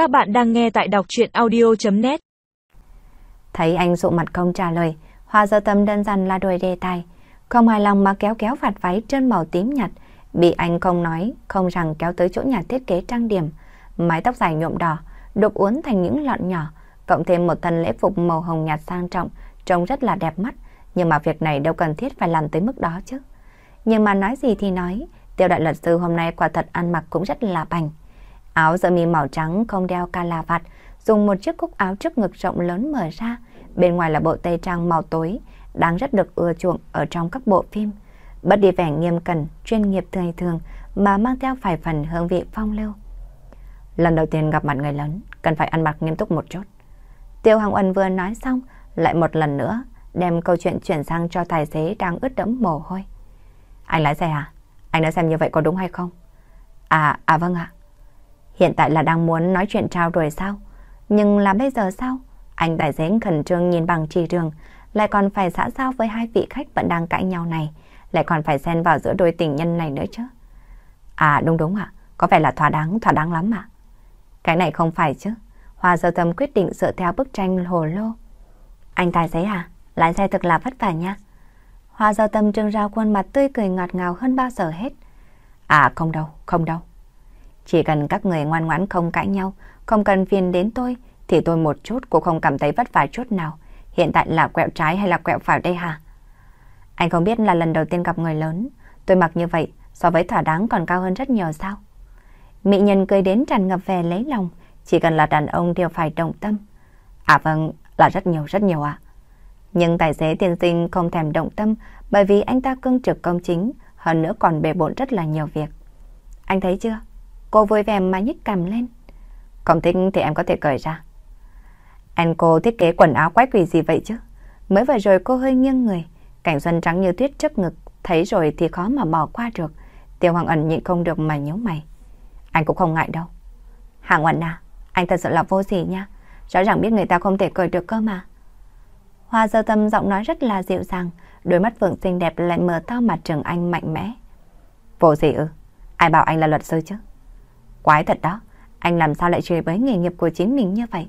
Các bạn đang nghe tại đọc chuyện audio.net Thấy anh dụ mặt không trả lời, Hoa dơ tâm đơn giản là đuổi đề tài. Không hài lòng mà kéo kéo vạt váy trên màu tím nhạt, bị anh không nói, không rằng kéo tới chỗ nhà thiết kế trang điểm. Mái tóc dài nhuộm đỏ, đục uốn thành những lọn nhỏ, cộng thêm một thân lễ phục màu hồng nhạt sang trọng, trông rất là đẹp mắt. Nhưng mà việc này đâu cần thiết phải làm tới mức đó chứ. Nhưng mà nói gì thì nói, tiêu đại luật sư hôm nay quả thật ăn mặc cũng rất là bành. Áo sơ mi màu trắng không đeo ca la vạt, dùng một chiếc cúc áo trước ngực rộng lớn mở ra, bên ngoài là bộ tây trang màu tối, đang rất được ưa chuộng ở trong các bộ phim. Bất đi vẻ nghiêm cẩn, chuyên nghiệp thường thường mà mang theo vài phần hương vị phong lưu. Lần đầu tiên gặp mặt người lớn, cần phải ăn mặc nghiêm túc một chút. Tiêu Hằng Uẩn vừa nói xong, lại một lần nữa đem câu chuyện chuyển sang cho tài xế đang ướt đẫm mồ hôi. Anh lái xe à? Anh đã xem như vậy có đúng hay không? À, à vâng ạ. Hiện tại là đang muốn nói chuyện trao đổi sao? Nhưng là bây giờ sao? Anh tài xế khẩn trương nhìn bằng trì trường, lại còn phải xã giao với hai vị khách vẫn đang cãi nhau này, lại còn phải xen vào giữa đôi tình nhân này nữa chứ. À đúng đúng ạ, có vẻ là thỏa đáng, thỏa đáng lắm ạ. Cái này không phải chứ. Hoa sơ tâm quyết định dựa theo bức tranh hồ lô. Anh tài xế à, lái xe thật là vất vả nha. Hoa giao tâm trưng ra khuôn mặt tươi cười ngọt ngào hơn bao giờ hết. À không đâu, không đâu. Chỉ cần các người ngoan ngoãn không cãi nhau, không cần phiền đến tôi, thì tôi một chút cũng không cảm thấy vất vả chút nào. Hiện tại là quẹo trái hay là quẹo phải đây hả? Anh không biết là lần đầu tiên gặp người lớn, tôi mặc như vậy so với thỏa đáng còn cao hơn rất nhiều sao? Mỹ nhân cười đến tràn ngập về lấy lòng, chỉ cần là đàn ông đều phải động tâm. À vâng, là rất nhiều rất nhiều ạ. Nhưng tài xế tiên sinh không thèm động tâm bởi vì anh ta cương trực công chính, hơn nữa còn bề bộn rất là nhiều việc. Anh thấy chưa? Cô vui vẻ mà nhích cằm lên. Không thích thì em có thể cởi ra. Anh cô thiết kế quần áo quái quỷ gì vậy chứ? Mới vừa rồi cô hơi nghiêng người, cảnh xuân trắng như tuyết trước ngực, thấy rồi thì khó mà bỏ qua được. Tiêu Hoàng Ẩn nhịn không được mà nhíu mày. Anh cũng không ngại đâu. Hàng Ẩn à, anh thật sự là vô sỉ nha. Rõ ràng biết người ta không thể cười được cơ mà. Hoa sơ tâm giọng nói rất là dịu dàng, đôi mắt vượng xinh đẹp lại mở to mặt Trường Anh mạnh mẽ. Vô sỉ ư? Ai bảo anh là luật sư chứ? Quái thật đó, anh làm sao lại chơi với nghề nghiệp của chính mình như vậy?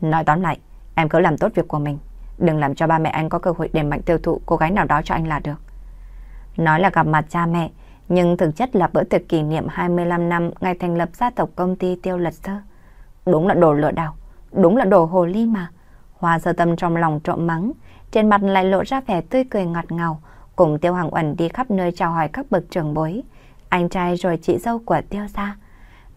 Nói tóm lại, em cứ làm tốt việc của mình. Đừng làm cho ba mẹ anh có cơ hội để mạnh tiêu thụ cô gái nào đó cho anh là được. Nói là gặp mặt cha mẹ, nhưng thực chất là bữa tiệc kỷ niệm 25 năm ngày thành lập gia tộc công ty tiêu lật sơ. Đúng là đồ lừa đảo, đúng là đồ hồ ly mà. Hoa sơ tâm trong lòng trộm mắng, trên mặt lại lộ ra vẻ tươi cười ngọt ngào, cùng Tiêu hàng Uẩn đi khắp nơi chào hỏi các bậc trưởng bối, anh trai rồi chị dâu của Tiêu gia.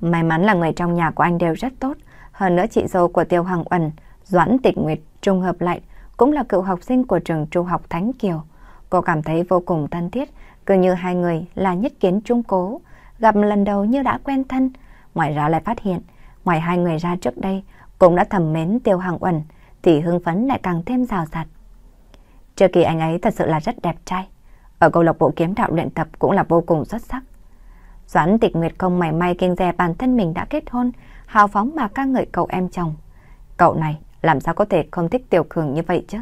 May mắn là người trong nhà của anh đều rất tốt, hơn nữa chị dâu của Tiêu Hằng Uẩn, Doãn Tịch Nguyệt trùng hợp lại cũng là cựu học sinh của trường trung học Thánh Kiều. Cô cảm thấy vô cùng thân thiết, cứ như hai người là nhất kiến trung cố, gặp lần đầu như đã quen thân. Ngoài ra lại phát hiện, ngoài hai người ra trước đây cũng đã thầm mến Tiêu Hằng Uẩn, thì hưng phấn lại càng thêm rào rạt. Trước kỳ anh ấy thật sự là rất đẹp trai. Ở câu lạc bộ kiếm đạo luyện tập cũng là vô cùng xuất sắc. Doãn tịch nguyệt không mảy may kinh dè bản thân mình đã kết hôn, hào phóng mà ca ngợi cậu em chồng. Cậu này làm sao có thể không thích Tiểu Cường như vậy chứ?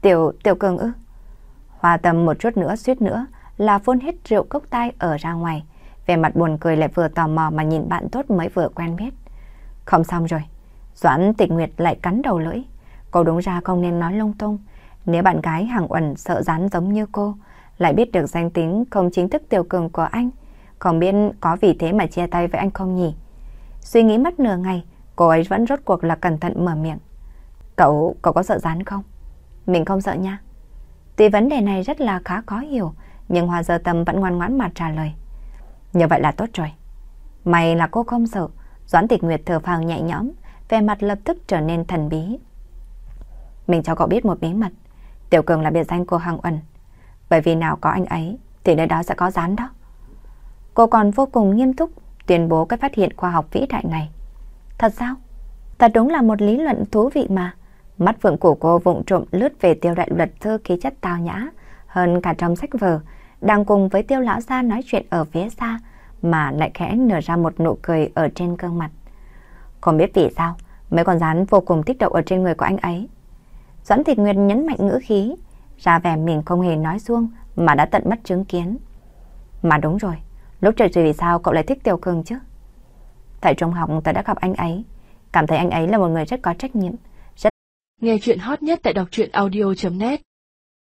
Tiểu, Tiểu Cường ư? Hòa tâm một chút nữa suýt nữa là phun hết rượu cốc tai ở ra ngoài. Về mặt buồn cười lại vừa tò mò mà nhìn bạn tốt mới vừa quen biết. Không xong rồi. Doãn tịch nguyệt lại cắn đầu lưỡi. Cô đúng ra không nên nói lung tung. Nếu bạn gái hàng uẩn sợ rán giống như cô, lại biết được danh tính không chính thức tiểu cường của anh, không biết có vì thế mà chia tay với anh không nhỉ? Suy nghĩ mất nửa ngày, cô ấy vẫn rốt cuộc là cẩn thận mở miệng. Cậu, cậu có sợ rắn không? Mình không sợ nha. Tuy vấn đề này rất là khá khó hiểu, nhưng Hoa giờ Tâm vẫn ngoan ngoãn mà trả lời. Như vậy là tốt rồi. May là cô không sợ. Doãn Tịch Nguyệt thở phào nhẹ nhõm, vẻ mặt lập tức trở nên thần bí. Mình cho cậu biết một bí mật. Tiểu Cường là biệt danh của Hằng Uẩn. Bởi vì nào có anh ấy, thì nơi đó sẽ có rán đó. Cô còn vô cùng nghiêm túc tuyên bố cái phát hiện khoa học vĩ đại này. Thật sao? Thật đúng là một lý luận thú vị mà. Mắt vượng của cô vụng trộm lướt về tiêu đại luật thư khí chất tao nhã, hơn cả trong sách vở, đang cùng với tiêu lão gia nói chuyện ở phía xa, mà lại khẽ nở ra một nụ cười ở trên gương mặt. Không biết vì sao, mấy con rắn vô cùng thích đậu ở trên người của anh ấy. Doãn Thịt Nguyệt nhấn mạnh ngữ khí, ra vẻ mình không hề nói xuông mà đã tận mắt chứng kiến. Mà đúng rồi, lúc trời trời vì sao cậu lại thích Tiểu Cường chứ? Tại trung học tớ đã gặp anh ấy, cảm thấy anh ấy là một người rất có trách nhiệm. Rất... Nghe chuyện hot nhất tại đọc truyện audio.net